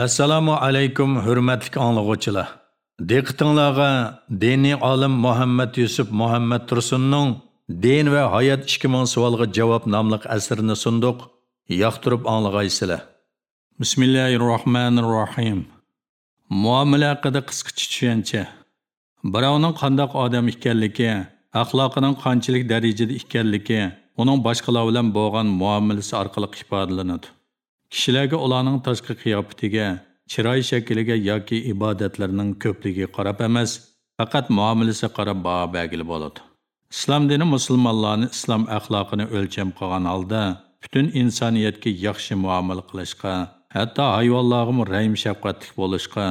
Assalomu alaykum hurmatli anglag'uvchilar. Diqqatingizga diniy olim Muhammad Yusuf Muhammad Tursunning Din va hayot 2000 savolga javob nomli asrini sunduq. Yoqtirib anglag'aysizlar. Bismillahirrohmanirrohim. Muomala haqida qisqacha tushuncha. Birovning qandoq odam ekanligi, axloqining qanchalik darajada ekanligi, uning boshqalar bilan bo'lgan muomalasi orqali ifodalanadi. Kishilarga ularning tashqi qiyofatiga chiroy shakliga yoki ibodatlarining ko'pligiga qarab emas faqat muomalasi qarab baho belgili bo'ladi islom dini musulmonlarni islom axloqini o'lcham qilgan holda butun insoniyatga yaxshi muomala qilishga hatto hayvonlarga rahim shafqatli bo'lishga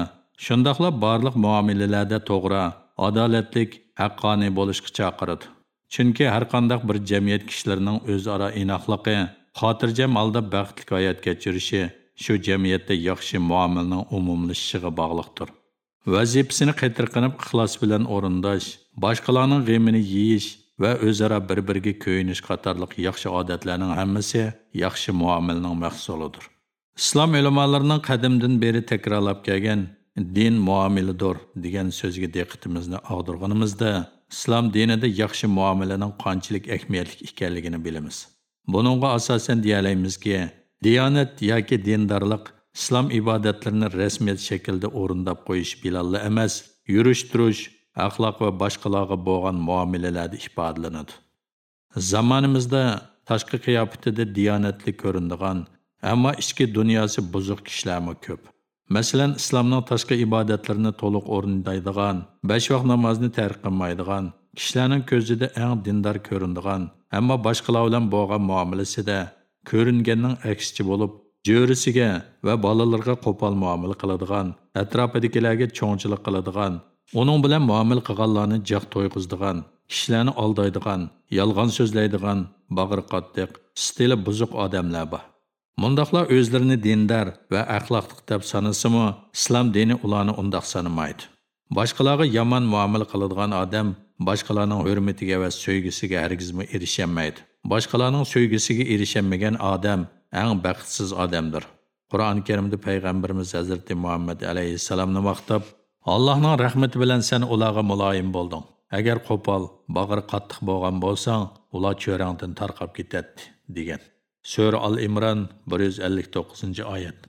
shundoqla barliq muomalalarda to'g'ri adolatlik haqqoniy bo'lishga chaqiradi. Chunki har qanday bir jamiyat kishilarining o'zaro inoqligi xotirjam alda baxtli hayot kechirishi shu jamiyatda yaxshi muomalaning umumlashishiga bog'liqdir. Vazifasini qaytirqinib ixlos bilan o'rindash boshqalarning g'amini yeyish va o'zaro bir biriga ko'yinish qatorliq yaxshi odatlarning hammasi yaxshi muomalaning mahsulidir. Islom ulamolarining qadimdan beri takrorlab kelgan din muomilidir degan so'zga diqqatimizni og'dirganimizda islom dinida yaxshi muomalaning qanchalik ahamiyatli ekanligini bilamiz. Bununğa asasən deyaləymizki, diyanət yoki dindorlik islom ibodatlarini rasmiyat shaklda o'rindab qo'yish bilanla emas, yurish turish, axloq va boshqalarga bo'lgan muomalalarda ifodalanadi. Zamonimizda tashqi qiyofatida diyonatli ko'rinadigan, ammo ichki dunyosi buzuq kishilarmi ko'p. Masalan, islomning tashqi ibodatlarini to'liq o'rindaydigan, besh vaqt namozni tark qilmaydigan, kishilarning ko'zida eng dindor ko'rinadigan ammo boshqalar bilan bo'lgan muomalasida ko'ringanning aksichi bo'lib jo'risiga va bolalarga qo'pol muomala qiladigan atrofidagilarga cho'ngchilik qiladigan uning bilan muomala qilganlarni jag' to'yg'izdigan kishilarni aldaydigan yolg'on so'zlaydigan bag'ri qattiq stili buzuq odamlar bor. Mundoqlar o'zlarini dindor va axloqli deb sanasimi islom dini ularni undoq sanamaydi boshqalarga yomon muomala qiladigan odam boshqalarning hurmatiga va so'ygisiga hargizmi erishamaydi boshqalarning so'ygisiga erishamagan odam eng baxtsiz odamdir qur'oni karimda payg'ambarimiz hazrati muhammad alayhissalomni maqtab allohning rahmati bilan sen ularga muloyim bo'lding agar qo'pol bag'ri qattiq bo'lgan bo'lsang ular cho'rangdan tarqab ketadi degan. Sura al imron bir yuz ellik to'qqizinchi oyat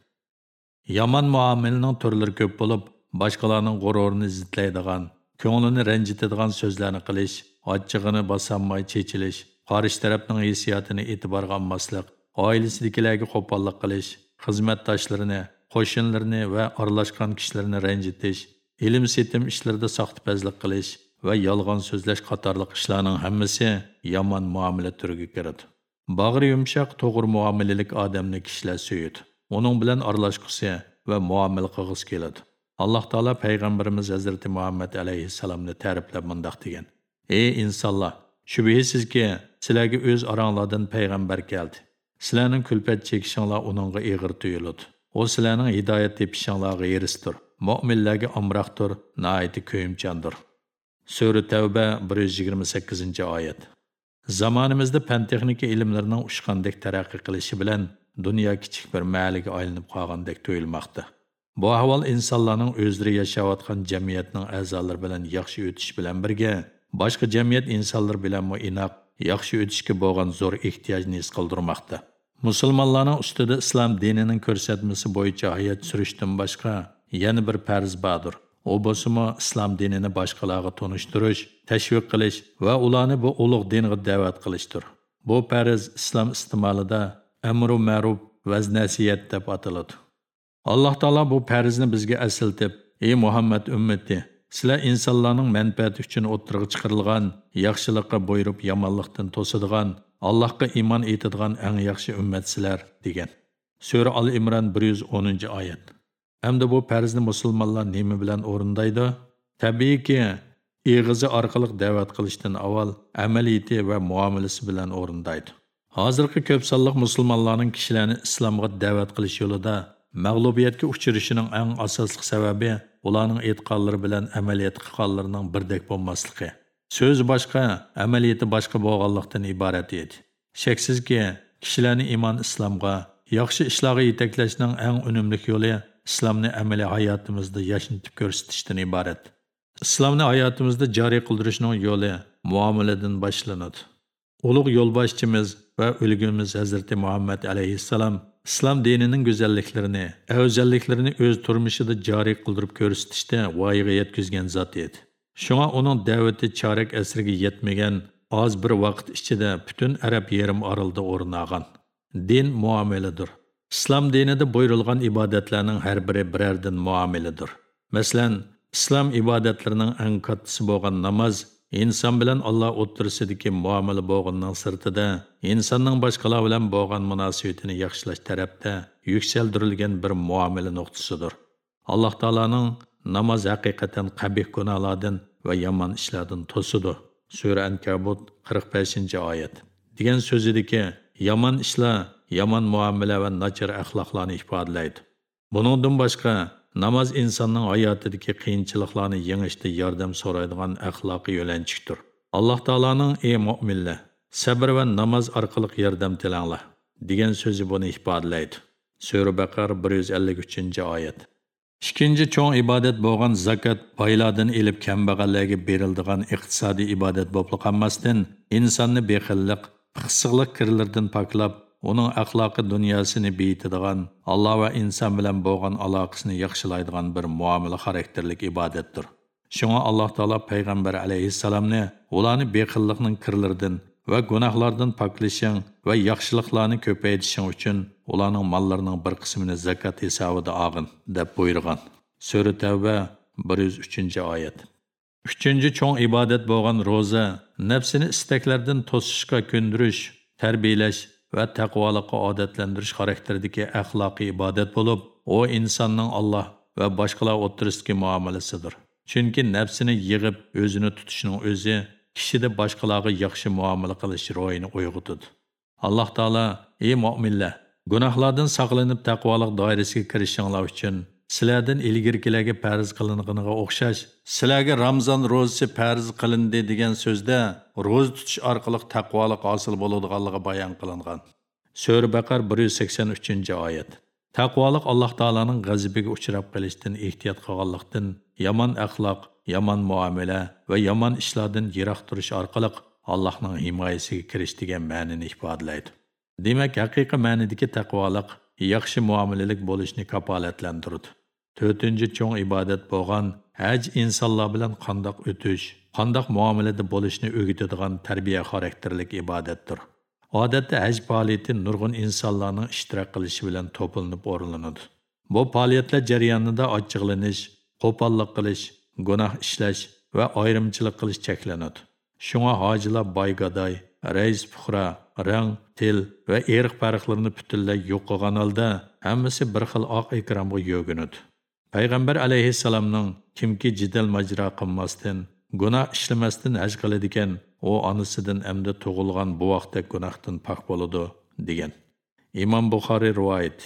yomon muomalaning turlari ko'p bo'lib boshqalarning g'ururini zidlaydigan ko'nglini ranjitadigan so'zlarni qilish ochchig'ini bosolmay chechilish qarish tarafning hissiyotini e'tiborga olmaslik oilasidagilarga qo'pollik qilish xizmatdoshlarini qo'shnilarini va aralashgan kishilarni ranjitish ilm setim ishlarida soxtapazlik qilish va yolg'on so'zlash qatorliq ishlarning hammasi yomon muomala turiga kiradi. Bag'ri yumshoq to'g'ri muomalalik odamni kishilar suyudi uning bilan aralashg'isi va muomala qilg'isi keladi. Alloh taolo payg'ambarimiz hazrati muhammad alayhissalomni ta'riflab mundoq degan. Ey insonlar shubhisizki sizlarga o'z oranglardan payg'ambar keldi sizlarning kulpat chekishinglar uningga ig'ir tuyuladi u sizlarning hidoyat tepishinglarga erisdir mo'minlarga omroqdir noiti ko'yimchandir sura tavba bir yuz yigirma sakkizinchi oyat zamonimizda fan texnika ilmlarining ushqandek taraqqiy qilishi bilan dunyo kichik bir maliga aylanib qolgandek tuyulmoqda Bu ahvol insonlarning o'zlari yashayotgan jamiyatning a'zolari bilan yaxshi o'tish bilan birga boshqa jamiyat insonlar bilan inoq yaxshi o'tishga bo'lgan zo'r ehtiyojni his qildirmoqda. Musulmonlarning ustida islom dinining ko'rsatmasi bo'yicha hayot surishdan boshqa yana bir farz bordir. U bo'lsa islom dinini boshqalarga tonishtirish, tashviq qilish va ularni bu ulug' dinga da'vat qilishdir. Bu farz islom iste'molida amru ma'ruf va nasiyat deb ataladi. Alloh taolo bu farzni bizga asiltib ey muhammad ummati sizlar insonlarning manfaati uchun o'ttirg'i chiqarilgan yaxshilikqa buyurib yomonlikdan to'sadigan allohga iymon etadigan eng yaxshi ummatsizlar degan. Sura al imron bir yuz o'ninchi oyat. Hamda bu farzni musulmonlar nima bilan o'rindaydi? Tabiiyki ig'izi orqali da'vat qilishdan avval amaliyati va muomalasi bilan o'rindaydi. Hozirgi ko'p sonliq musulmonlarning kishilarni islomga da'vat qilish yo'lida mag'lubiyatga uchrashining eng asosli sababi ularning e'tiqodlari bilan amaliyot qilganlarining birdek bo'lmasligi. So'z boshqa amaliyati boshqa bo'lganlikdan iborat edi. Shaksizki kishilarni iymon islomga yaxshi ishlarga yetaklashning eng unumli yo'li islomni amaliy hayotimizda yashnitib ko'rsatishdan iborat. Islomni hayotimizda joriy qildirishning yo'li muomaladan boshlanadi. Ulug' yo'lboshchimiz va ulgimiz hazrati muhammad alayhissalom islom dinining go'zalliklarini özelliklerini o'z turmushida joriy kıldırıp ko'rsatishda voyaga yetküzgen zot edi. Shunga uning da'vati chorak asrga yetmagan oz bir vaqt ichida butun arab yerim orolida o'rin din muomaladir islom dinida buyrulgan ibodatlarning har biri birerden muamelidir. masalan islom ibodatlarining eng katısı bo'lgan namoz inson bilan alloh o'ttirsidagi muomala bo'lganning sirtida insonning boshqalar bilan bo'lgan munosabatini yaxshilash tarafda yuksaldirilgan bir muomala nuqtasidir alloh taolaning namoz haqiqatan qabih gunohlardan va yomon ishlardan to'sidir. sura ankabut 45 oyat degan so'zidagi yomon ishlar yomon muomala va nachar axloqlarni ifodalaydi buningdan boshqa namoz insonning hayotidagi qiyinchiliklarni yengishda yordam so'raydigan axloqiy yo'lanchikdir alloh taoloning ey mo'minlar sabr va namoz orqali yordam tilanglar degan so'zi buni ifodalaydi sura baqar 153 oyat. Ikkinchi cho'ng ibodat bo'lgan zakat boylardan ilib kambag'allarga berildigan iqtisodiy ibodat bo'lib qolmasdan insonni bexillik piqsiqlik kirlardan poklab uning axloqi dunyosini beyitadigan alloh va inson bilan bo'lgan aloqasini yaxshilaydigan bir muomala xarakterlik ibodatdir. Shunga alloh taolo payg'ambar alayhissalomni ularni bexillikning kirlaridan va gunohlardan poklashing va yaxshiliklarni ko'paytishing uchun ularning mollarining bir qismini zakat hisobida olg'in deb buyurgan. Sura tavba 103 oyat. Uchinchi cho'ng ibodat bo'lgan ro'za nafsini istaklardan to'sishga ko'ndirish tarbiyalash va taqvoliqqa odatlantirish xarakteridagi axloqiy ibodat bo'lib u insonning alloh va boshqalar o'ttirisidagi muomalasidir. Chunki nafsini yig'ib o'zini tutishning o'zi kishida boshqalarga yaxshi muomala qilish ro'yini uyg'otadi. Alloh taolo ey mo'minlar gunohlardan saqlanib taqvoliq doirasiga kirishinglar uchun sizlardan ilgirkilarga farz qilinganiga o'xshash sizlarga ramzon ro'zasi farz qilindi degan so'zda ro'za tutish orqali taqvoliq hosil bo'ladiganligi bayon qilingan. So'ra baqar bir yuz sakson uchinchi oyat. Taqvoliq alloh taoloning g'azabiga uchrab qolishdan ehtiyot qilganlikdan yomon axloq yomon muomala va yomon ishlardan yiroq turish orqali allohning himoyasiga kirish degan ma'nini ifodalaydi demak haqiqiy ma'nidagi taqvoliq yaxshi muomalalik bo'lishni kapolatlantiradi to'rtinchi cho'ng ibodat bo'lgan haj insonlar bilan qandoq o'tish qandoq muomalada bo'lishni o'rgatadigan tarbiya xarakterlik ibodatdir odatda haj faoliyati nurg'un insonlarning ishtirok qilishi bilan to'planib o'rinlanadi bu faoliyatlar jarayonida ochiqlanish qo'pollik qilish gunoh ishlash va ayrimchilik qilish cheklanadi shunga hojilar boygadoy rais puhra rang til va erq farqlarini butunlay yo'q qilgan holda hammasi bir xil oq ekranga yo'ginadi payg'ambar alayhissalomning kimki jidal majro qilmasdan gunoh ishlamasdan haj qiladigan u onasidan amdi tug'ilgan bu vaqtda gunohdan pok bo'ladi degan. Imom buxoriy rivoyat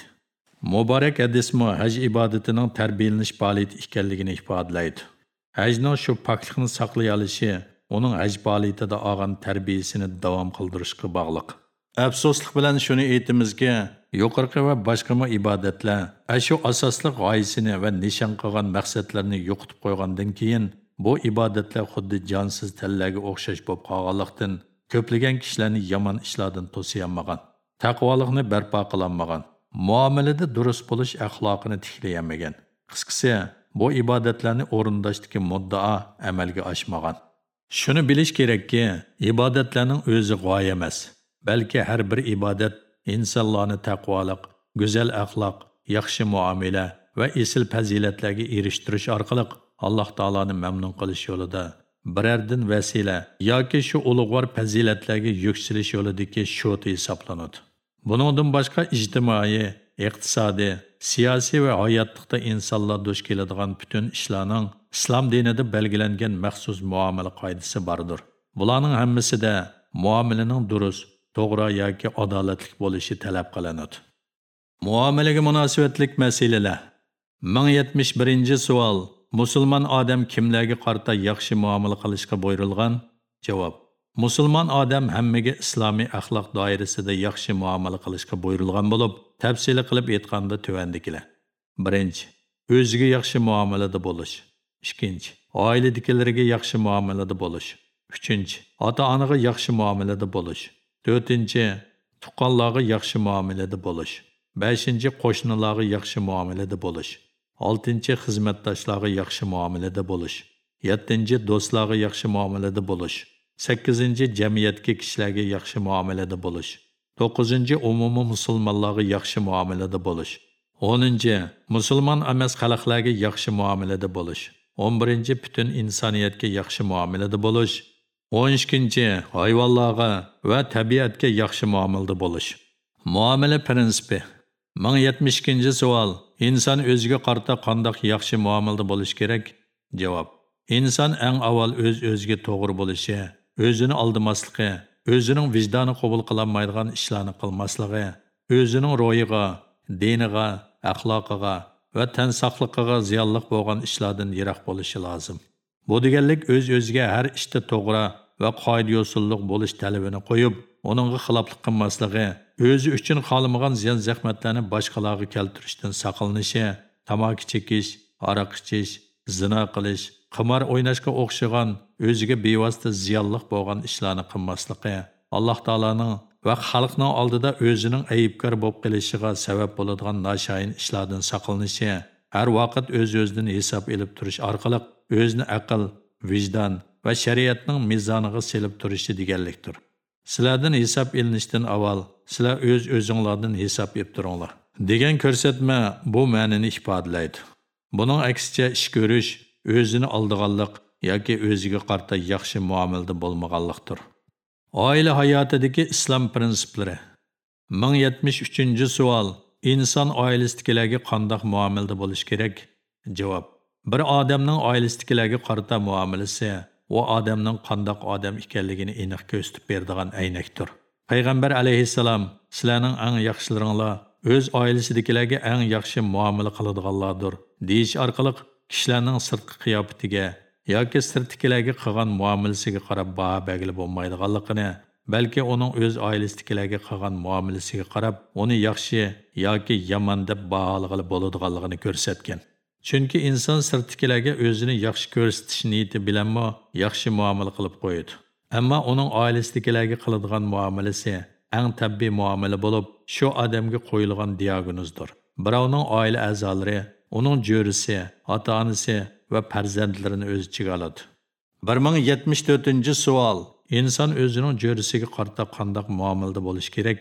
muborak hadismi haj ibodatining tarbiyalanish faoliyati ekanligini ifodalaydi hajning shu poklikni saqlay olishi uning haj faoliyatida olgan tarbiyasini davom qildirishga bog'liq afsuslik bilan shuni aytamizki yuqorqi va boshqa ibodatlar shu asosli g'oyasini va nishon qilgan maqsadlarni yo'qotib qo'ygandan keyin bu ibodatlar xuddi jonsiz tallarga o'xshash bo'lib qolganlikdan ko'plagan kishilarni yomon ishlardan to'siyolmagan taqvolikni barpo qilolmagan muomalada durust bo'lish axloqini tiklayolmagan qisqasi bu ibodatlarni o'rindashdagi muddao amalga oshmagan. Shuni bilish kerakki ibodatlarning o'zi g'oya emas balki har bir ibodat insonlarni taqvoliq go'zal axloq yaxshi muomala va esil fazilatlarga erishtirish orqali alloh taoloni mamnun qilish yo'lida birardan vasila yoki shu ulug'vor fazilatlarga yuksilish yo'lidagi sho'ti hisoblanadi. Buningdan boshqa ijtimoiy iqtisodiy siyosiy va hayotlikda insonlar duch keladigan butun ishlarning islom dinida belgilangan maxsus muomala qoidasi bordir bularning hammasida muomalaning durust to'g'ri yoki adolatli bo'lishi talab qilinadi. Muomalaga munosabatlik masalalar. Ming yetmish birinchi savol. Musulmon odam kimlarga qarta yaxshi muomala qilishga buyurilgan javob musulmon odam hammaga islomiy axloq doirasida yaxshi muomala qilishga buyurilgan bo'lib tafsili qilib aytganda tuvandikilar 1. o'ziga yaxshi muomalada bo'lish 2. oiladagilarga yaxshi muomalada bo'lish 3. ota onaga yaxshi muomalada bo'lish 4. tuqqanlarga yaxshi muomalada bo'lish 5. qo'shnilarga yaxshi muomalada bo'lish 6-cı xizmətdaşlara yaxşı müamilədə buluş. 7-ci dostlara yaxşı müamilədə buluş. 8-ci cəmiyyətki kişilərə yaxşı müamilədə buluş. 9-cu ümumi müsəlmanlara yaxşı müamilədə buluş. 10-cu müsəlman emas xalqlara yaxşı müamilədə buluş. 11-ci bütün insaniyyətə yaxşı müamilədə buluş. 12-ci hayvanlara və təbiətə yaxşı müamilədə buluş. Muamele prensipi. 1072-ci sual. Inson o'ziga qarta qandoq yaxshi muomalada bo'lish kerak? Javob. Inson eng avval o'z o'ziga to'g'ri bo'lishi o'zini aldamasligi o'zining vijdoni qabul qilolmaydigan ishlarni qilmasligi o'zining ro'yiga diniga axloqiga va tan saqliqiga ziyonliq bo'lgan ishlardan yiroq bo'lishi lozim. Bu deganlik o'z o'ziga har ishda to'g'ri va qoida yo'sulliq bo'lish talabini qo'yib onunğa xiloflik qilmasligi o'zi uchun xohlamagan ziyon zahmatlarni boshqalarga keltirishdan saqlanishi tamaki chekish aroq ichish zino qilish qimor o'ynashga o'xshagan o'ziga bevosita ziyonliq bo'lgan ishlarni qilmasligi. Alloh taoloning va xalqning oldida o'zining aybkor bo'lib qilishiga sabab bo'ladigan noshayin ishlardan saqlanishi har vaqt o'z o'zidan hisob ilib turish orqali o'zini aql vijdon va shariatning mezoniga selib turishi deganlikdir. Sizlardan hisob ilinishdan avval sizlar o'z o'zinglardan hisob yib turinglar. Degan ko'rsatma bu ma'nini ifodalaydi buning aksicha ish ko'rish o'zini oldiganlik yoki o'ziga qarta yaxshi muomalada bo'lmaganlikdir. Oila hayotidagi islom prinsiplari. ming yetmish uchinchi savol. Inson oilasidagilarga qandoq muomalada bo'lish kerak? Javob. Bir odamning oilasidagilarga qarta muomalasi u odamning qandoq odam ekanligini aniq ko'rsatib beradigan aynakdir. Payg'ambar alayhissalom sizlarning eng yaxshilaringlar o'z oilasidagilarga eng yaxshi muomala qiladiganlardir deyish orqali kishilarning sirtqi qiyofatiga yoki sirtdagilarga qilgan muomalasiga qarab baho bagili bo'lmaydiganligini balki uning o'z oilasidagilarga qilgan muomalasiga qarab uni yaxshi yoki yomon deb baholag'ili bo'ladiganligini ko'rsatgan. Chunki inson sirtdagilarga o'zini yaxshi ko'rsatish niyati bilanmi yaxshi muomala qilib qo'yadi. Ammo uning oilasidagilarga qiladigan muomalasi eng tabiiy muomala bo'lib shu odamga qo'yilgan diagnozdir. Birovning oila a'zolari uning jo'risi ota onasi va farzandlarini o'z ichiga oladi. Bir ming yetmish to'rtinchi savol. Inson o'zining jo'risiga qarta qanday muomalada bo'lish kerak?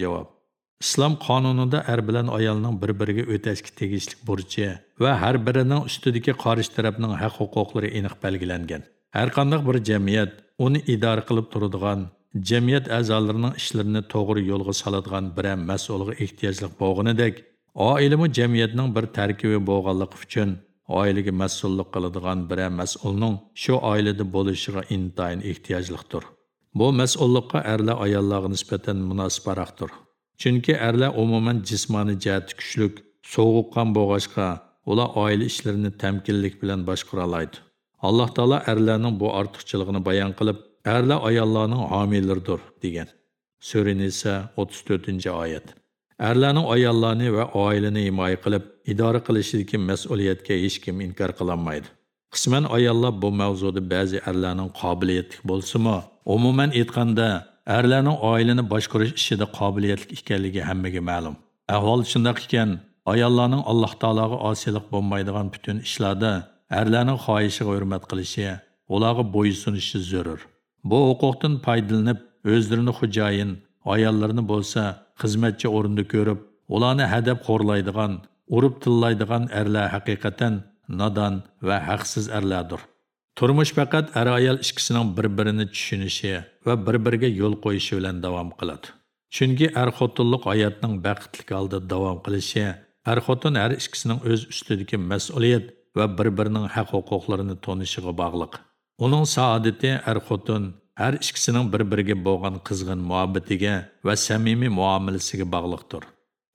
Javob. İslam qonunida er bilan ayolning bir biriga o'tashga tegishli burchi va har birining ustidagi qarish tarafning haq huquqlari aniq belgilangan. Har qanday bir jamiyat uni idora qilib turadigan jamiyat a'zolarining ishlarini to'g'ri yo'lga soladigan bir mas'ulga ehtiyojli bo'lganidek oilami jamiyatning bir tarkibi bo'lganligi uchun oilaga mas'ullik qiladigan biror mas'ulning shu oilada bo'lishiga intayin ehtiyojliqdir. Bu mas'ullikqa erlar ayollarga nisbatan munosibroqdir chunki erlar umuman jismoniy jihati kuchlik sovuqqan bo'lg'achqa ular oila ishlarini tamkinlik bilan boshqara oladi alloh taolo erlarning bu ortiqchiligini bayon qilib erlar ayollarning homiylardir degan. Sura nisa 34 oyat. Erlarning ayollarni va oilani himoya qilib, idora qilishidagi mas'uliyatga hech kim inkor qilolmaydi. Qisman ayollar bu mavzuda ba'zi erlarning qobiliyatli bo'lsa-mu, umuman aytganda, erlarning oilani boshqarish ishida qobiliyatli ekanligi hammaga ma'lum. Ahvol shunday ekan, ayollarning Alloh taologa osiylik bo'lmaydigan butun ishlarda erlarning xohishiga hurmat qilishi, ularga bo'ysunishi zarur. Bu huquqdan foydalanib, o'zlarini xo'jayin, ayollarni bo'lsa xizmatchi o'rinda ko'rib, ularni hadab xo'rlaydigan, urib tillaydigan erlar haqiqatan nodon va haqsiz erlardir. Turmush faqat er ayol ikkisining bir-birini tushunishi va bir-biriga yo'l qo'yishi bilan davom qiladi. Chunki er xotinlik hayotning baxtli holda davom qilishi, er xotin har ikkisining o'z ustidagi mas'uliyat va bir-birining haq-huquqlarini tonishiga bog'liq. Uning saodati er xotin har ikkisining bir-biriga bo'lgan qizg'in muhabbatiga va samimiy muomalasiga bog'liqdir.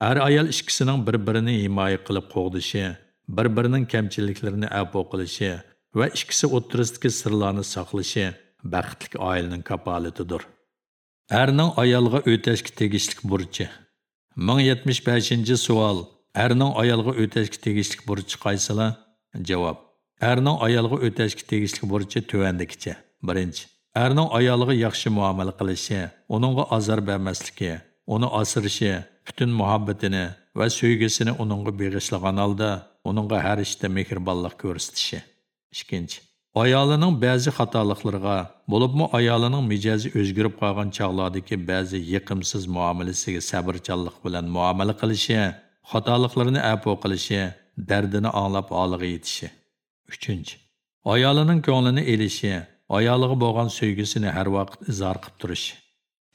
Har ayol ikkisining bir-birini himoya qilib qo'g'dishi, bir-birining kamchiliklarini afv qilishi va ikkisi o'ttirisidagi sirlarni saqlashi baxtli oilaning kapolatidir. Erning ayolga o'tashga tegishli burchi. 1075-savol. erning ayolga o'tashga tegishli burchi qaysila? Javob. Erning ayolga o'tashga tegishli burchi tuvandikicha. Birinchi. Erning ayolga yaxshi muomala qilishi, uningga azor bermasligi, uni asirishi, butun muhabbatini va sevgisini uningga beg'ishlagan holda, uningga har ishda mehribonlik ko'rsatishi. Ikkinchi. Ayolining ba'zi xatoliklarga, bo'libmi ayolining mijozi o'zgarib qolgan chog'lardagi ba'zi yiqimsiz muomalasiga sabrchanlik bilan muomala qilishi, xatoliklarni afv qilishi, dardini anglab oliga yetishi. 3. Ayolining ko'nglini elishi, ayoliga bo'lgan sevgisini har vaqt izhor qilib turishi.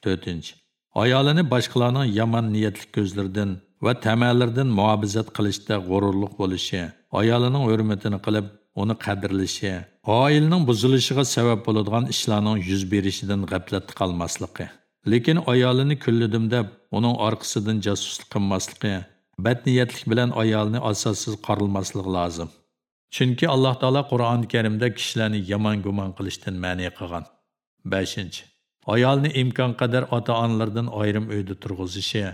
4. Ayolini boshqalarning yomon niyatli ko'zlaridan va tamallardan muobizat qilishda g'ururlik bo'lishi, ayolining hurmatini qilib, uni qadrlashi, oilning buzilishiga sabab bo'ladigan ishlarning yuz berishidan g'aflatda qolmasligi. Lekin ayolini kulladim deb, uning orqasidan jasuslik qilmasligi, badniyatlik bilan ayolni asossiz qorilmasligi lozim. Chunki Alloh taolo Qur'oni Karimda kishilarni yomon gumon qilishdan ma'ni qilgan. beshinchi Ayolni imkon qadar ota-onalardan ayrim uyda turg'izishi,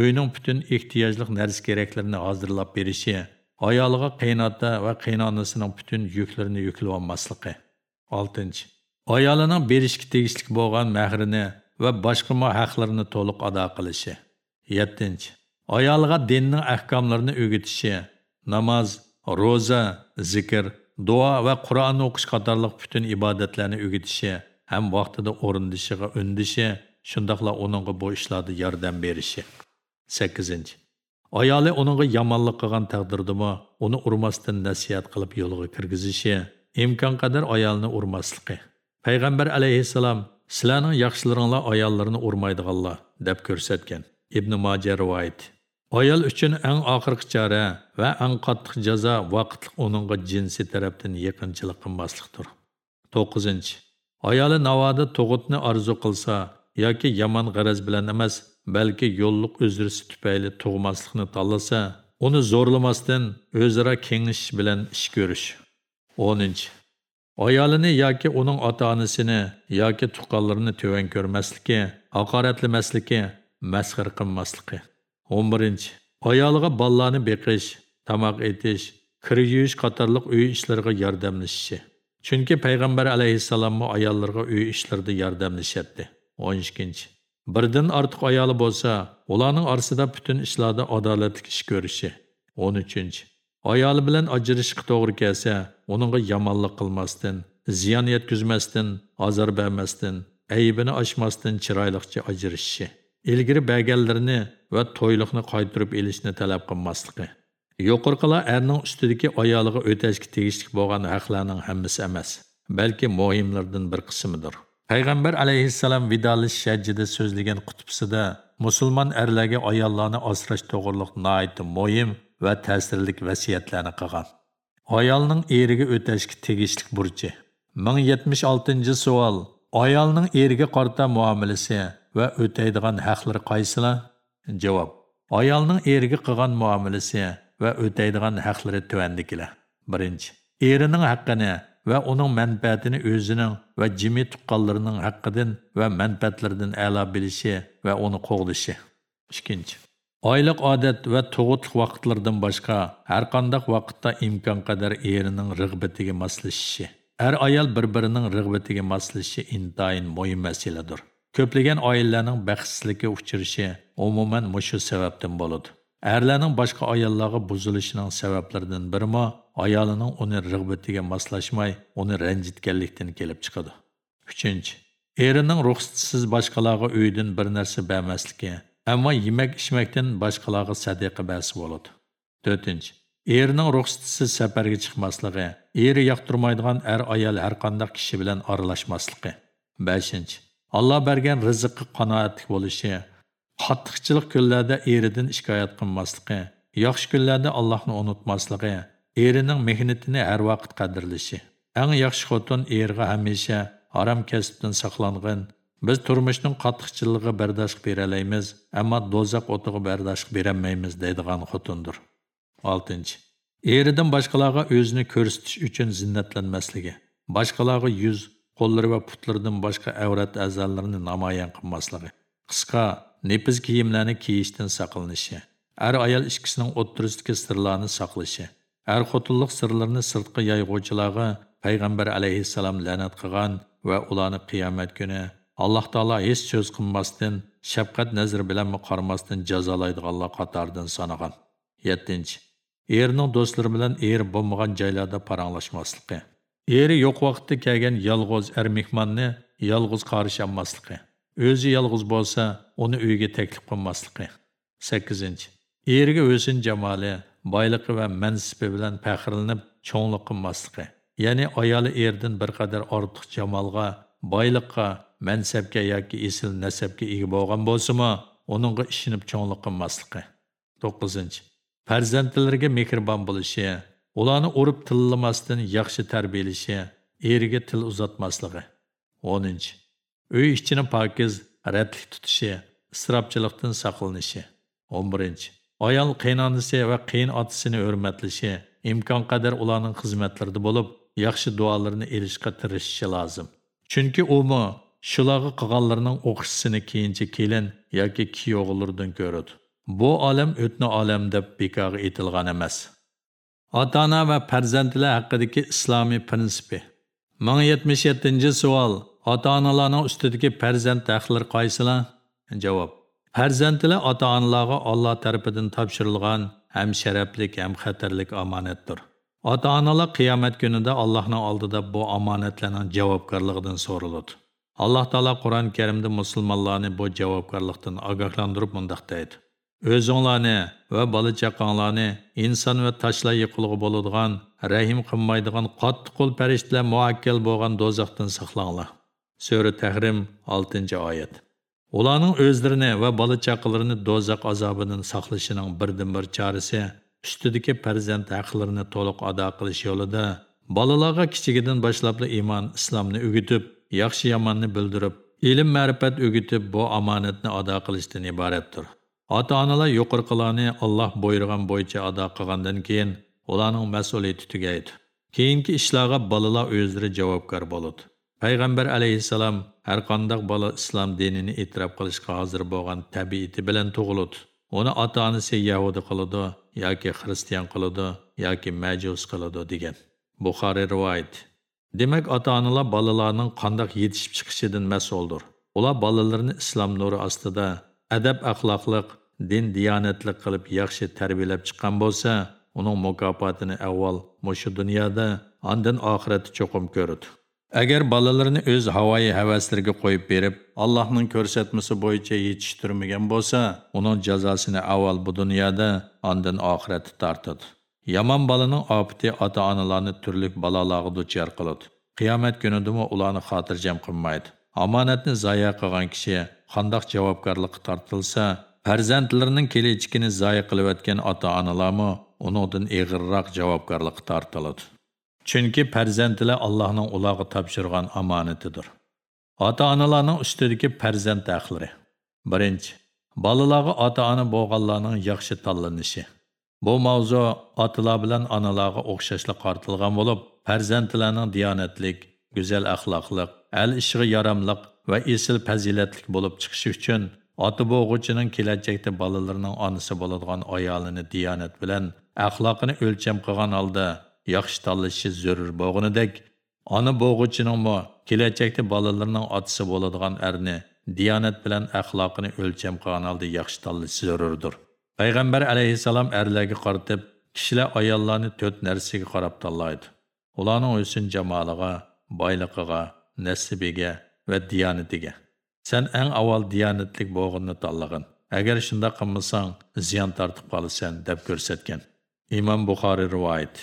uyning butun ehtiyojli narsa keraklarini hozirlab berishi, ayoliga qaynota va qaynonasining butun yuklarini yuklab olmasligi. 6. Ayolining berishga tegishli bo'lgan mahrini va boshqa haqlarini to'liq ado qilishi. 7. Ayoliga dinning ahkomlarini o'rgatishi, namoz, ro'za, zikr, duo va Qur'on o'qish qatorliq butun ibodatlarni o'rgatishi ham vaqtida o'rindishiga undishi, shundoqla uningga bu ishlarda yordam berishi. 8. Ayoli uningga yomonlik qilgan taqdirdimi, uni urmasdan nasihat qilib yo'lga kirgizishi, imkon qadar ayolni urmasligi. Payg'ambar alayhissalom sizlarning yaxshilaringlar ayollarni urmaydiganlar deb ko'rsatgan. Ibn Majah rivoyat. Ayol uchun eng oxirgi chora va eng qattiq jazo vaqtlıq uningga jinsi tarafdan yaqinchilik qilmaslikdir. 9. Ayoli navoda tug'utni orzu qilsa yoki yomon g'araz bilan emas, balki yo'lliq o'zrisi tufayli tug'maslikni tanlasa, uni zo'rlamasdan o'zaro kengish bilan ish ko'rish. 10. Ayolini yoki uning ota-onasini yoki tuqqanlarini tuvan ko'rmasligi, haqoratlamasligi, masxir qilmasligi. 11. Ayoliga ballarni beqish, tamoq etish, kir yuvish qatorliq uy ishlariga yordamlashishi. Chunki payg'ambar alayhissalom ayollarga uy ishlarida yordamlashatdi. 12. Birdan ortiq ayoli bo'lsa, ularning orasida butun ishlarda adolatli ish ko'rishi. 13. Ayoli bilan ajrashishga to'g'ri kelsa, uningga yomonlik qilmasdan, ziyon yetkazmasdan, azor bermasdan, aybini ochmasdan chiroyliqcha ajrashishi. Ilgari berganlarini va to'yliqni qaytarib elishni talab qilmasligi. Yuqorqilar erning ustidagi ayoliga o'tashga tegishli bo'lgan haqlarning hammasi emas, balki muhimlardan bir qismidir. Payg'ambar alayhissalom vidalish shajjida so'zlagan qutbisida musulmon erlarga ayollarni asrash to'g'riliq noiti muhim va ta'sirlik vasiyatlarni qilgan. Ayolning eriga o'tashga tegishli burchi. 1076 savol. Ayolning eriga qarta muomalasi va o'taydigan haqlar qaysilar? Javob. Ayolning eriga qilgan muomalasi va o'taydigan haqlari tuandikilar Birinchi, erining haqqini va onun manfaatini özünün va cimi tuqqanlarining haqqidan va manfaatlaridan a'lo bilişi va onu qo'g'dishi. İkinci. Oyliq odat va tug'utliq vaqtlardan boshqa har qanday vaqtda imkan qadar erinin rag'batiga moslashishi. Er ayal bir-birining rag'batiga moslashishi intayin muhim masaladir. Ko'plagan oilalarning baxtsizlikka uchrashi umuman mushu sababdan bo'ladi. Erlarning boshqa ayollarga buzilishining sabablaridan birimi ayolining uni rag'batiga moslashmay, uni ranjitganlikdan kelib chiqadi. 3. Erining ruxsatsiz boshqalarga uydan bir narsa bermasligi, ammo yemak-ichmakdan boshqalarga sadaqa bersa bo'ladi. 4. Erining ruxsatsiz safarga chiqmasligi, eri yoqtirmaydigan er ayol har qanday kishi bilan aralashmasligi. 5. Alloh bergan rizqqa qanoatlik bo'lishi, qattiqchilik kunlarda eridan shikoyat qilmasligi, yaxshi kunlarda Allohni unutmasligi, erining mehnatini har vaqt qadrlashi. Eng yaxshi xotin erga hamisha harom kasbdan saqlangan. Biz turmushning qattiqchiligiga bardosh bera olamiz, ammo dozaq o'tiga bardosh berolmaymiz deydigan xotindir. 6. Eridan boshqalarga o'zini ko'rsatish uchun zinnatlanmasligi, boshqalarga yuz, qo'llari va putlaridan boshqa avrat a'zolarini namoyon qilmasligi, qisqa, nepiz kiyimlarni kiyishdan saqlanishi, er ayol ikkisining o'ttirisidagi sirlarni saqlashi әр xotinlik сырларыны сыртқы yayg'uvchilarga пайғамбар алейхиссалам la'nat qilgan va ularni qiyomat kuni alloh taolo hech сөз қылмастан, shafqat nazri bilan қармастан jazolaydiganlar qatoridan sanagan 7. erning do'stlari bilan er bo'lmagan joylarda параңлашмаслықы. eri yo'q vaqtda kelgan yolg'iz er mehmonni yolg'iz qarshi o'zi yolg'iz bo'lsa uni uyiga taklif qilmasligi 8. eriga o'sin jamoli boyligi va mansibi bilan faxrlanib cho'nglik qilmasligi ya'ni ayoli erdan bir qadar ortiq jamolga boyliqqa mansabga yoki esil nasabga ega bo'lgan bo'lsimi uningga ishinib cho'nglik qilmasligi to'qqizinchi. Farzandlariga mehribon bo'lishi ularni urib tillamasdan yaxshi tarbiyalashi eriga til uzatmasligi o'ninchi. Uy ichini pokiz radlik tutishi isrofchilikdan saqlanishi. O'n birinchi. Ayol qaynonasi va qayin otasini hurmatlashi imkon qadar ularning xizmatlarida bo'lib yaxshi duolarni erishishga tirishishi lozim. Chunki umi shularga qilganlarning o'qishsini keyinchi kelin yoki kuyovlardan ko'radi. Bu olam o'tni olam deb bekorga aytilgan emas. Ota ona va farzandlar haqidagi islomiy prinsipi. Ming yetmish yettinchi savol ota onalarning ustidagi farzand haqlari qaysilar? Javob Farzandlar ota-onalarga Alloh tomonidan topshirilgan həm şərəflik, həm xətərlik amanətdir. Ota-analar qiyamət günündə Allahın aldıda bu amanətlərin cavabkarlığından sorulur. Allah Taala Qur'an-Kərimdə müsəlmanları bu cavabkarlıqdan ağaqlandırıb mündəq deyir. Özünlərni və balı-çaqanlarni insan və taşla yıqılığı boludğan, rəhim qınmaydığan qatlı-qol pərishtlər muakkil bolğan dozaqdan saxlanlar. Sürə Təhrim 6-cı ayət. 6 oyat ularning o'zlarini va bola chaqalarini do'zax azobidan saqlashining birdan bir chorasi ustidagi farzand haqlarini to'liq ado qilish yo'lida balalarga kichigidan boshlab iymon islomni o'gitib yaxshi yomonni bildirib ilm ma'rifat o'gitib bu omonatni ado qilishdan iboratdir. Ota onalar yuqorqilarni alloh buyurgan bo'yicha ado qilgandan keyin ularning mas'uliyati tugaydi. Keyingi ishlarga balalar o'zlari javobgar bo'ladi. Payg'ambar alayhissalom har qandoq bola islom dinini e'tirof qilishga hozir bo'lgan tabiati bilan tug'iladi uni ota onasi yahudi qiladi yoki xristian qiladi yoki majus qiladi degan buxoriy rivoyat. Demak ota onalar bolalarning qandoq yetishib chiqishidan mas'uldir. Ular bolalarni islom nuri ostida adab axloqliq din diyonatli qilib yaxshi tarbiyalab chiqqan bo'lsa uning mukofotini avval mushu dunyoda andin oxiratda cho'qim ko'radi. Agar bolalarini o'z havoyi havaslariga qo'yib berib allohning ko'rsatmasi bo'yicha yetishtirmagan bo'lsa uning jazosini avval bu dunyoda andin oxiratda tortadi. Yomon bolaning opiti ota onalarni turli balolarga duchor qiladi. Qiyomat kunidami ularni xotirjam qilmaydi. Omonatni zoya qilgan kishi qandoq javobgarlikqa tortilsa farzandlarining kelajagini zoya qilayotgan ota onalarmi uningdan eg'irroq javobgarlikqa tortiladi. Chunki farzandlar allohning ularga topshirgan omonatidir. Ota onalarning ustidagi farzand haqlari birinchi bolalarga ota ona bo'lganlarning yaxshi tanlanishi. Bu mavzu otalar bilan onalarga o'xshashli qartilgan bo'lib farzandlarning diyonatlik go'zal axloqliq al ishiga yaramliq ва esil fazilatlik bo'lib chiqishi uchun ota bo'g'uchining kelajakda bolalarining onasi bo'ladigan ayolini diyonat bilan axloqini o'lcham qilgan holda yaxshi tanlashi zarur bo'lganidek ona bo'g'uchininmi kelajakda bolalarning otasi bo'ladigan erni diyonat bilan axloqini o'lcham qilgan holda yaxshi tanlashi zarurdir payg'ambar alayhissalom erlarga qaratib kishilar ayollarni to'rt narsaga qarab tanlaydi ularning o'sin jamoliga boyliqiga nasibiga va diyonatiga Sen eng avval diyonatlik bo'g'inni tanlag'in. Agar shunday qilmasang, ziyon tortib qolasan deb ko'rsatgan. Imom Buxoriy rivoyat.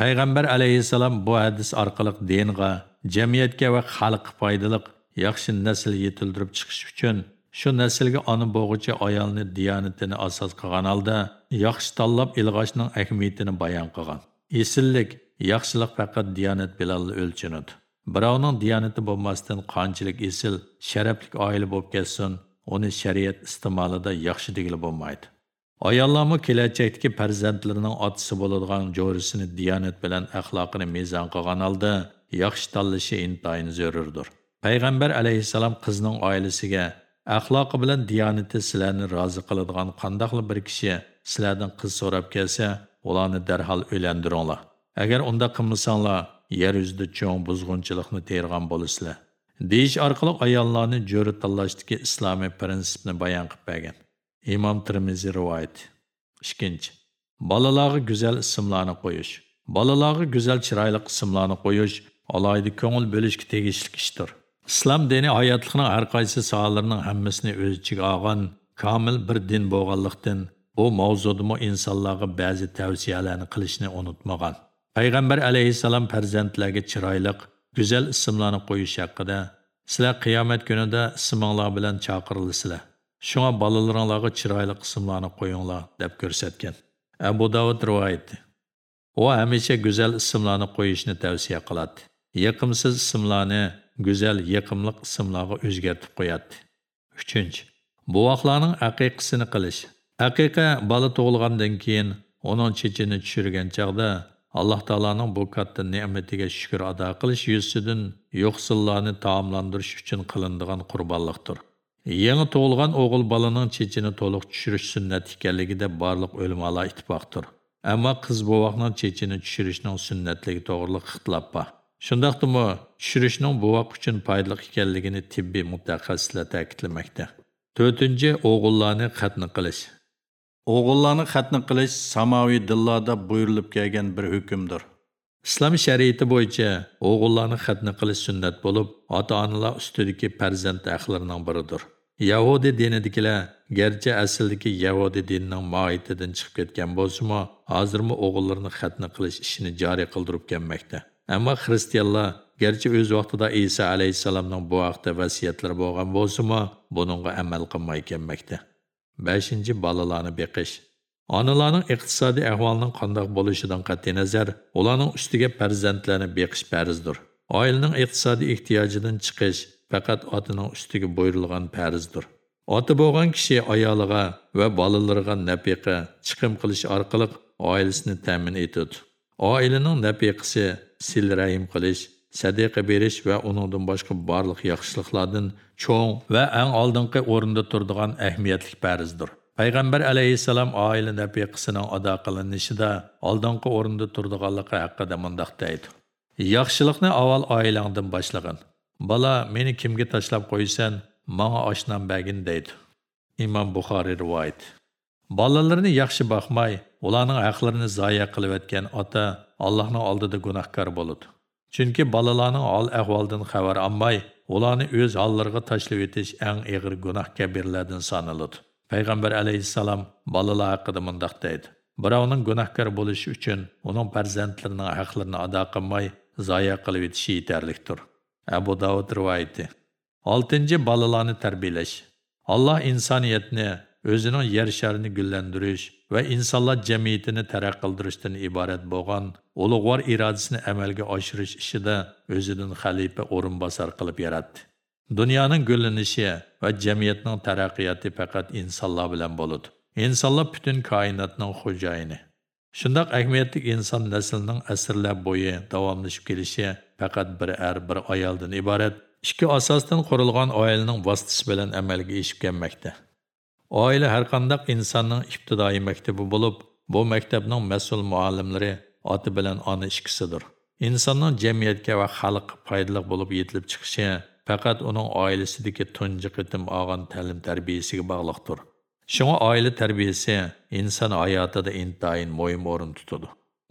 Payg'ambar alayhissalom bu hadis orqali dinga, jamiyatga va xalqqa foydaliq yaxshi nasl yetildirib chiqish uchun shu naslga ona bo'g'uvchi ayolni diyonatini asos qilgan holda yaxshi tanlab ilg'ashning ahamiyatini bayon qilgan. Esillik, yaxshilik faqat diyonat bilan o'lchanadi. birovning diyonati bo'lmasdan qanchalik esil sharafli oila bo'lib ketsin uni shariat iste'molida yaxshi degili bo'lmaydi ayollarmi kelajakdagi farzandlarining otasi bo'ladigan jo'risini diyonat bilan axloqini mezon qilgan holda yaxshi tanlashi intayin zarurdir. Payg'ambar alayhissalom qizning oilasiga axloqi bilan diyonati sizlarni rozi qiladigan qandoqli bir kishi sizlardan qiz so'rab kelsa ularni darhol uylantiringlar agar unda qilmasanglar yer yuzida cho'ng buzg'unchilikni tergan bo'lasizlar. Deyish orqali ayollarni jo'ri tanlashdagi islomiy prinsipni bayon qilib bergan. Imom termiziy rivoyat. Ikkinchi. Bolalarga go'zal ismlarni qo'yish. Bolalarga go'zal chiroyli ismlarni qo'yish alohida ko'ngil bo'lishga tegishli ishdir. Islom dini hayotlikning har qaysi sohalarining hammasini o'z ichiga olgan komil bir din bo'lganlikdan bu mavzudimi insonlarga ba'zi tavsiyalarni qilishni unutmagan. Payg'ambar alayhissalom farzandlarga chiroyli go'zal ismlarni qo'yish haqida sizlar qiyomat kunida isminglar bilan chaqirilasizlar shunga bolalaringlarga chiroyli ismlarni qo'yinglar deb ko'rsatgan abu davud rivoyati u hamisha go'zal ismlarni qo'yishni tavsiya qiladi yiqimsiz ismlarni go'zal yiqimliq ismlarga o'zgartib qo'yadi uchinchi buvoqlarning aqiqasini qilish aqiqa bola tug'ilgandan keyin uning chechini tushirgan chog'da alloh taoloning bu katta ne'matiga shukur ado qilish yuzidan yo'qsillarni taomlantirish uchun qilinadigan qurbonliqdir yangi tug'ilgan o'g'il bolaning chechini to'liq tushirish sunnat ekanligida barliq o'limalar ittifoqdir ammo qiz bovoqning chechini tushirishning sunnatligi to'g'riliq ixtilof bor shundoqdimi tushirishning bovoq uchun foydali ekanligini tibbiy mutaxassislar ta'kidlamoqda to'rtinchi o'g'illarni xatni qilish o'g'illarni xatni qilish samoviy dillarda buyurilib kelgan bir hukmdir islom shariati bo'yicha o'g'illarni xatni qilish sunnat bo'lib ota onalar ustidagi farzand haqlarining biridir yahudi dinidagilar garchi asldagi yahudi dinining mohiyatidan chiqib ketgan bo'lsa-mu, hozirmi o'g'illarini xatna qilish ishini joriy qildirib kelmoqda ammo xristianlar garchi o'z vaqtida Isa alayhisalomning bu haqda vasiyatlari bo'lgan bo'lsimi buningga amal qilmay kelmoqda. 5-chi balalarni beqish. Onalarning iqtisodiy ahvolining qandoq bo'lishidan qat'iy nazar ularning ustiga farzandlarni beqish farzdir. Oilaning iqtisodiy ehtiyojidan chiqish faqat otining ustiga buyurilgan farzdir ota bo'lgan kishi ayoliga va bolalariga nafiqa chiqim qilish orqali oilasini ta'min etadi. Oilaning nafiqasi sil rahim qilish sadaqa berish va uningdan boshqa barliq yaxshiliklardan cho'ng va eng oldingi o'rinda turadigan ahamiyatli farzdir payg'ambar alayhissalom oila nafiqasining ado qilinishida oldingi o'rinda turadiganligi haqida mundoq deydi. Yaxshilikni avval oilangdan boshlagin. Бала, мені кімге ташлап қойсан, маңа ашнам бәгін дейді. Имам Бухари руайт. Балаларыны яқшы бақмай, оланың ақларыны зая қылып әткен ата, Аллахның алдыды гунахкар болуды. Чүнкі балаларының ал әхвалдың қавар аммай, оланы өз алларға ташлып етіш әң еғір гунах кәбірлердің санылыды. Пайғамбар алейхиссалам балалар хақыда мұндақ дейді. Бірауның гунахкар болышы үшін оның перзентлерінің ақларыны ада қылмай, зая қылып етіші етерліктір. Abu davud rivoyati. Oltinchi bolalarni tarbiyalash. Alloh insoniyatni o'zining yer sharini gullantirish va insonlar jamiyatini taraq qildirishdan iborat bo'lgan ulug'vor irodasini amalga oshirish ishida o'zidan xalifa o'rinbosar qilib yaratdi. Dunyoning gullanishi va jamiyatning taraqqiyoti faqat insonlar bilan bo'ladi. Insonlar butun koinotning xo'jayini. Shundoq ahamiyatli inson naslining asrlar bo'yi davomlashib kelishi faqat bir er bir ayoldan iborat. Ikki asosdan qurilgan oilaning vositasi bilan amalga eshib kelmoqda oila har qandaq insonning ibtidoiy maktabi bo'lib bu maktabning mas'ul muallimlari oti bilan ona ikkisidir insonning jamiyatga va xalqqa foydali bo'lib yetilib chiqishi faqat uning oilasidagi tunji qitim olgan ta'lim tarbiyasiga bog'liqdir. Shunga oila tarbiyasi inson hayotida intayin mo'yim o'rin tutadi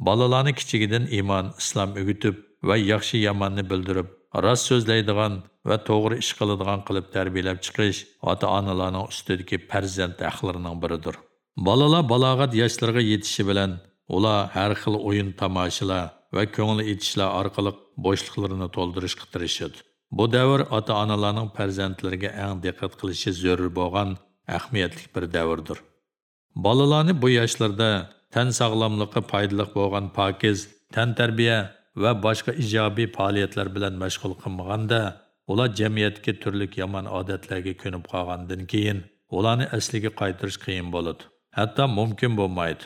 bolalarni kichigidan iymon islom o'gitib va yaxshi yomonni bildirib rost so'zlaydigan va to'g'ri ish qiladigan qilib tarbiyalab chiqish ota onalarning ustidagi farzand haqlarining biridir. Bolalar balog'at yoshlariga yetishi bilan ular har xil o'yin tomoshalar va ko'ngil etishlar orqali bo'shliqlarini to'ldirishga tirishadi bu davr ota onalarning farzandlariga eng diqqat qilishi zarur bo'lgan ahamiyatli bir davrdir bolalarni bu yoshlarda tan sog'lomligi foydali bo'lgan pokiz tan tarbiya va boshqa ijobiy faoliyatlar bilan mashg'ul qilmaganda ular jamiyatga turli yomon odatlarga ko'nib qolgandan keyin ularni asliga qaytarish qiyin bo'ladi hatto mumkin bo'lmaydi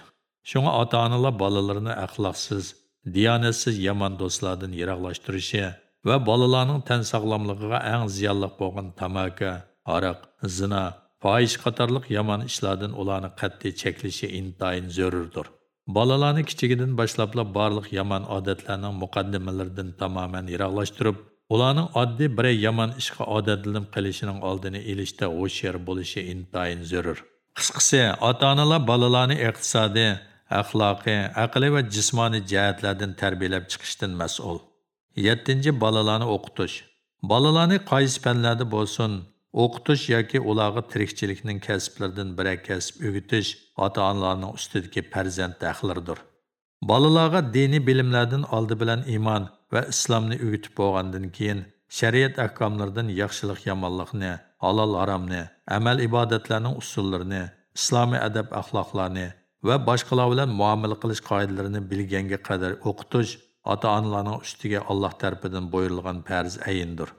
shunga ota onalar bolalarini axloqsiz diyonatsiz yomon do'stlardan yiroqlashtirishi va bolalarning tan sog'lomligiga eng ziyonli bo'lgan tamaki aroq, zina, fohish qatorliq yomon ishlardan ularni qat'iy cheklashi intayin zarurdir. Balalarni kichigidan boshlab barliq yomon odatlarning muqaddimalaridan tamoman yiroqlashtirib, ularning oddiy bir yomon ishga odatlanib qilishining oldini olishda hushyor bo'lishi intayin zarur. Qisqasi, ota-onalar balalarni iqtisodiy, axloqiy, aqliy va jismoniy jihatlardan tarbiyalab chiqishdan mas'ul. 7. balalarni o'qitish. Balalarni qaysi fanlarda bo'lsin, o'qitish yoki ularga tirikchilikning kasblaridan biri kasb o'gitish ota-onalarning ustidagi farzand daxliridir. bolalarga diniy bilimlardan oldi bilan iymon va islomni o'gitib bo'lgandan keyin shariat ahkomlaridan yaxshilik yomonlikni, halol haromni, amal ibodatlarning usullarini, islomiy adab axloqlarni va boshqalar bilan muomala qilish qoidalarini bilganga qadar o'qitish ota-onalarning ustiga Alloh tarafidan buyurilgan farz ayindir.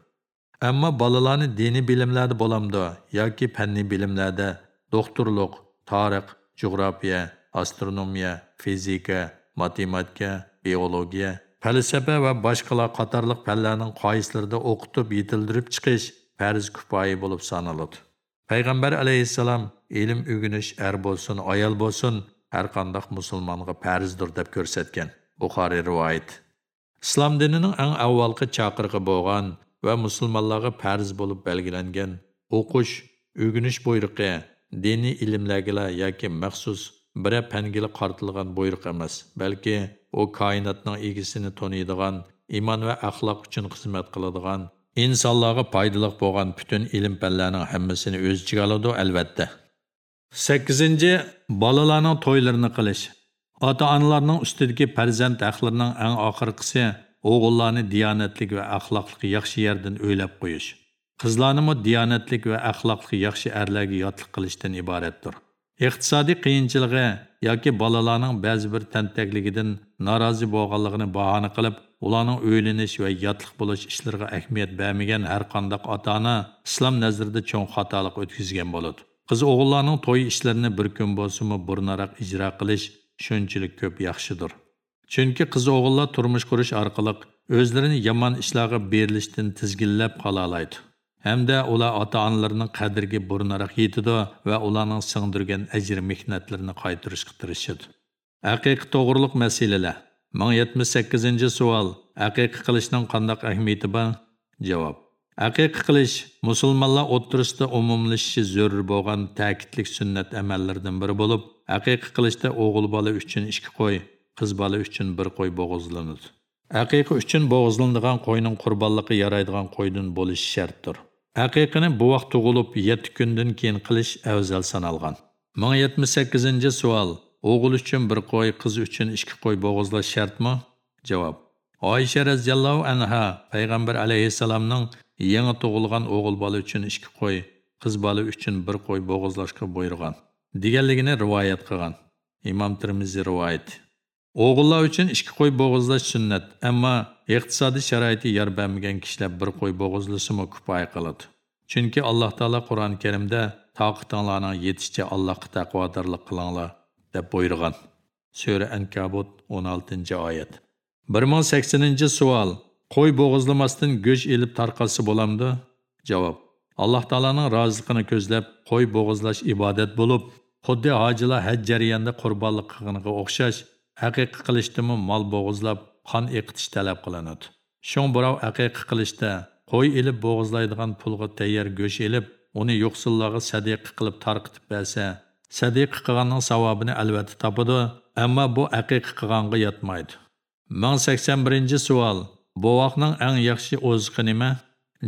Әмма балаларны дини билімләді боламды, яки пәнни билімләді, доктурлық, тарих, жуғрапия, астрономия, физика, математика, биология, пәлісәпе вә башқала қатарлық пәлләнің қайысларды оқытып, етілдіріп чықыш пәріз күпайы болып саналыды. Пайғамбар алейхиссалам ilm үгініш әр болсын, аял болсын, әр қандақ мұсылманға пәріздір деп көрсеткен. Бұхари руайт. Ислам динінің әң әуалқы чақырғы болған, va musulmonlarga farz bo'lib belgilangan o'qish, o'rganish buyruqi diniy ilmlarga yoki maxsus bir fanga qartilgan buyruq emas, balki u koinotning egisini toniydigan, iymon va axloq uchun xizmat qiladigan, insonlarga foydali bo'lgan butun ilm fanlarning hammasini o'z ichiga oladi albatta. 8. bolalarning to'ylarini qilish. Ota-onalarning ustidagi farzand haqlarining eng oxirgisi o'g'illarni diyonatlik va axloqli yaxshi yerdan o'ylab qo'yish. Qizlarni diyonatlik va axloqli yaxshi erlarga yotliq qilishdan iboratdir. iqtisodiy qiyinchiligi yoki bolalarning ba'zi bir tantakligidan norozi bo'lganligini bahona qilib ularning o'ylanish va yotliq bo'lish ishlariga ahamiyat bermagan har qanday ota ona islom nazarida cho'ng xatolik o'tkazgan bo'ladi qiz o'g'illarning to'y ishlarini bir kun bo'lsinmi burnaroq ijro qilish shunchalik ko'p yaxshidir chunki qiz o'g'illar turmush qurish orqali o'zlarini yomon ishlarga berilishdan tizginlab qolalaydi hamda ular ota-onalarining qadriga burnaroq yetidi va ularning singdirgan ajr mehnatlarini qaytarishga tirishadi. Haqiqiy to'g'riliq masalalar. 1078 savol. Haqiqiy qilishning qanday ahamiyati bor? Javob. Haqiqiy qilish musulmonlar o'ttirisida umumlashishi zarur bo'lgan ta'kidlik sunnat amallaridan biri bo'lib, haqiqiy qilishda o'g'il bola uchun ikki qo'y, qiz bola uchun bir qo'y bo'g'izlanadi. Haqiqiy uchun bo'g'izlanadigan qo'yning qurbonligi yaraydigan qo'ydan bo'lishi shartdir. Haqiqini bu vaqt tug'ilib 7 kundan keyin qilish afzal sanalgan. 1078 savol. O'g'il uchun bir qo'y, qiz uchun ikki qo'y bo'g'izlash shartmi? Javob. Oysha roziyallohu anha payg'ambar alayhissalomning yangi tug'ilgan o'g'il bola uchun ikki qo'y, qiz bola uchun bir qo'y bo'g'izlashga buyurgan. deganligini rivoyat qilgan. Imom Tirmiziy rivoyat. O'g'illar uchun ikki qo'y bo'g'izlash sunnat, ammo iqtisodiy sharoiti yor bermagan kishilar bir qo'y bo'g'izlasimi kifoya qiladi. Chunki Alloh taolo Qur'oni Karimda toqitinglarning yetishicha Allohga taqvodorlik qilinglar deb buyurgan. Sura Ankabut 16-oyat. 1080-savol. Qo'y bo'g'izlamasdan go'sht elib tarqalsa bo'lamdi? Javob. Alloh taolaning roziligini ko'zlab qo'y bo'g'izlash ibodat bo'lib, xuddi hojilar haj jarayonida qurbonlik qilganiga o'xshash haqiqiy qilishdimi mol bo'g'izlab qon eqitish talab qilinadi. Shung birov haqiqiy qilishda qo'y ilib bo'g'izlaydigan pulga tayyor go'sht ilib, uni yo'qsillarga sadiqa qilib tarqitib bersa, sadiqa qilganning savobini albatta topadi, ammo bu haqiqiy qilganga yetmaydi. 1081-savol. Bovoqning eng yaxshi oziqi nima?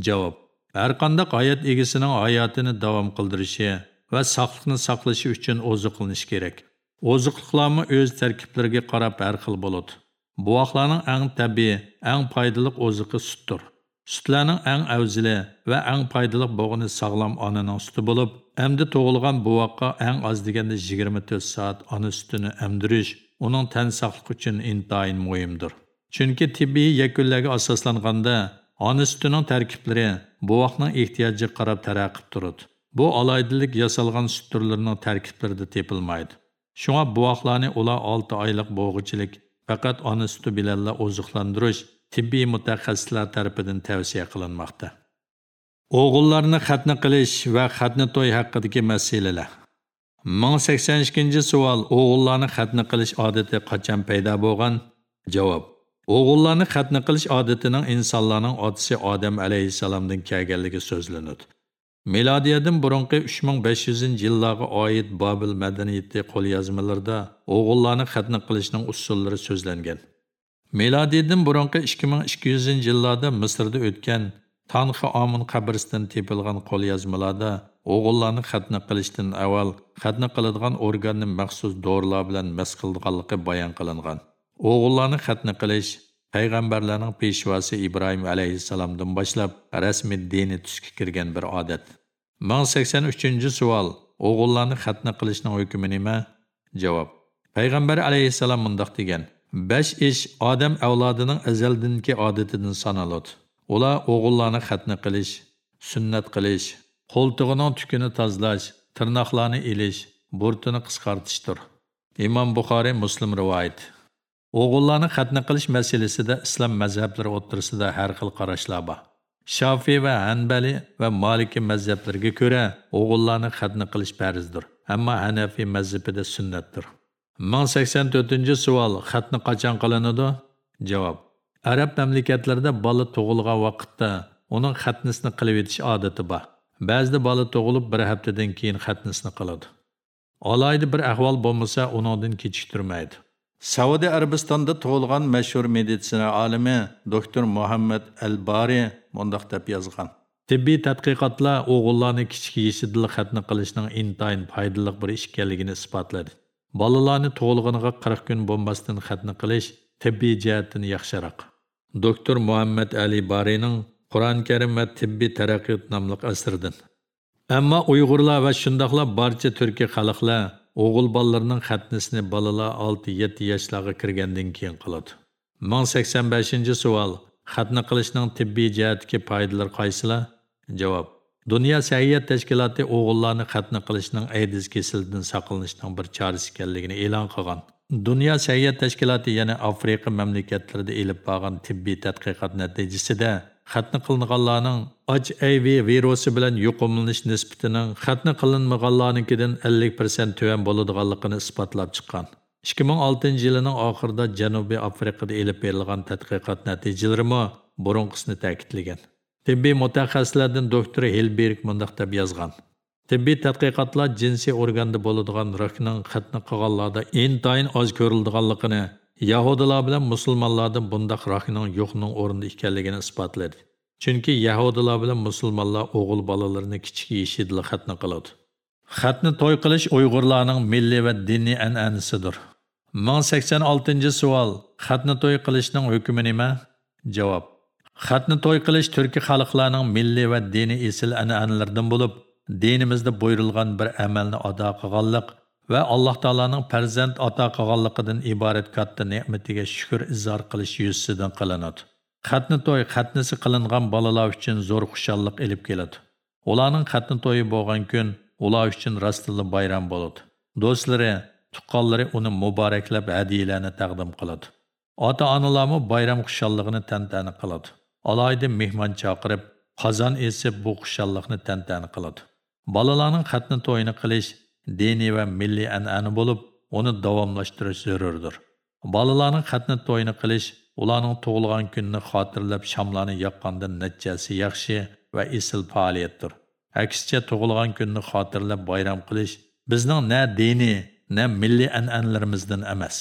Javob. Har qanday hayot egasining hayotini davom qildirishi va sog'liqni saqlashi uchun oziqlanish kerak. Oziqliklarni o'z tarkiblariga qarab har xil bo'ladi. Buvoqlarning eng tabiiy, eng foydali oziqi sutdir. Sutlarning eng afzali va eng foydali bo'g'ini sog'lom onaning suti bo'lib, endi tug'ilgan buvoqqa eng oz deganda 24 soat ona sutini emdirish uning tan sog'ligi uchun intayin muhimdir. Chunki tibbiy yakunlarga asoslanganda ona sutining tarkiblari buvoqning ehtiyojiga qarab taraqqib turadi. Bu alaydilik yasalgan sut turlarining tarkiblarida tepilmaydi. Шуңа буақларны ула 6 айлық боғычылык, фақат аны сүті биләлі озықландырыш тибби мутахассислар тарапыдан тавсия қылынмақта. Оғылларны хатны қылыш ва хатны той хаққыдагы мәселелер. 1082-нче суал: Оғылларны хатны қылыш адаты қачан пайда болған? Жавап: Оғылларны хатны қылыш адатының инсонларның атасы Адам алейхиссаламдан келгенлиги сөзленеді. Milodiyadan burunqi 3500 yillarga oid Babil madaniyati qo'lyozmalarida o'g'illarni xatni qilishning usullari so'zlangan milodiyadan burunqi 2200 yillarda misrda o'tgan Tanxi Amun qabristidan tepilgan qo'lyozmalarda o'g'illarni xatni qilishdan avval xatni qiladigan organni maxsus dorilar bilan mas qilganligi bayon qilingan. O'g'illarni xatni qilish payg'ambarlarning peshvosi Ibrohim alayhissalomdan boshlab rasmiy dini tusga kirgan bir odat. 1083 savol. O'g'illarni xatna qilishning hukmi nima? Javob. Payg'ambar alayhissalom mundoq degan: besh ish odam avlodining azaldinki odatidan sanaladi. Ular o'g'illarni xatna qilish, sunnat qilish, qo'ltig'ining tukini tozalash, tirnoqlarni ilish, burtini qisqartishdir. Imom Buxoriy Muslim rivoyat. O'g'illarni xatna qilish masalasida islom mazhablari o'rtasida har xil qarashlar bor. Shofiy va Hanbali va Maliki mazhablariga ko'ra o'g'illarni xatna qilish farzdir, ammo Hanafi mazhabida sunnatdir. 1084-savol xatni qachon qilinadi? Javob: Arab mamlakatlarida bola tug'ilgan vaqtda uning xatnisini qilib etish odati bor. Ba'zida bola tug'ilib bir haftadan keyin xatnisini qiladi. Alayda bir ahvol bo'lmasa, uningdan kechiktirmaydi. Saudiya Arabistonda tug'ilgan mashhur meditsina olimi doktor Muhammad Al-Bari mundaq deb yozgan. Tibbiy tadqiqotlar o'g'illarni kichik yeshidil xatni qilishning intayin foydali bir ish ekanligini isbotladi. Bolalarni tug'ilganiga 40 kun bo'lmasdan xatni qilish tibbiy jihatdan yaxshiroq. Doktor Muhammad Ali Barining Qur'on Karim va tibbiy taraqqiyot nomli asridan. Ammo Uyg'urlar va shundoqla barcha turkiy xalqlar o'g'il bolalarning xatnisini bolalar 6-7 yoshlarga kirgandan keyin qiladi. 1085-savol. Xatni qilishning tibbiy jihatdagi foydalari qaysilar? Javob. Dunyo sahiyat tashkiloti o'g'illarni xatni qilishning aydiz kesilidan saqlanishning bir chorasi ekanligini e'lon qilgan. Dunyo Səhiyyə tashkiloti yana Afrika mamlakatlarida elib borgan tibbiy tadqiqot natijasida xatni qilinganlarning HIV virusi bilan yuqumlanish nisbatining xatni qilinmaganlarnikidan 50% tuvan bo'ladiganligini isbotlab chiqqan. 2006 yilining oxirida Janubiy Afrikada elib berilgan tadqiqot natijalarimi burunqisini ta'kidlagan. Tibbiy mutaxassislardan doktor Hilberg mundaq deb yozgan. Tibbiy tadqiqotlar jinsiy organda bo'ladigan rakning xatni qilganlarda intayin oz ko'rildiganligini, Yahudilar bilan musulmonlardan bundaq rakning yo'qning o'rnida ekanligini isbotladi. Chunki Yahudilar bilan musulmonlar o'g'il bolalarini kichik yeshidli xatni qiladi. Xatni to'y qilish Uyg'urlarning milliy va diniy an'anasidir. 1086-savol. Xatni to'y qilishning hukmi nima? Javob. Xatni to'y qilish turkiy xalqlarning milliy va diniy esil an'analaridan bo'lib, dinimizda buyurilgan bir amalni ado qilganlik va alloh taoloning farzand ato qilganligidan iborat katta ne'matiga shukr izhor qilish yuzasidan qilinadi xatni to'y xatnisi qilingan bolalar uchun zo'r xushalliq ilib keladi ularning xatni to'yi bo'lgan kun ular uchun rostilla bayram bo'ladi do'stlari tuqqanlari uni muboraklab hadiyalarni taqdim qiladi ota onalarmi bayram xushalligini tantana qiladi alohida mehmon chaqirib qozon esib bu xushalliqni tantana qiladi Balalarning xatni to'yini qilish diniy va milliy an'ana bo'lib, uni davomlashtirish zarurdir. Balalarning xatni to'yini qilish ularning tug'ilgan kunini xotirlab shamlarni yoqqandan natijasi yaxshi va isl faoliyatdir. Aksicha tug'ilgan kunni xotirlab bayram qilish bizning na diniy, na milliy an'analarimizdan emas.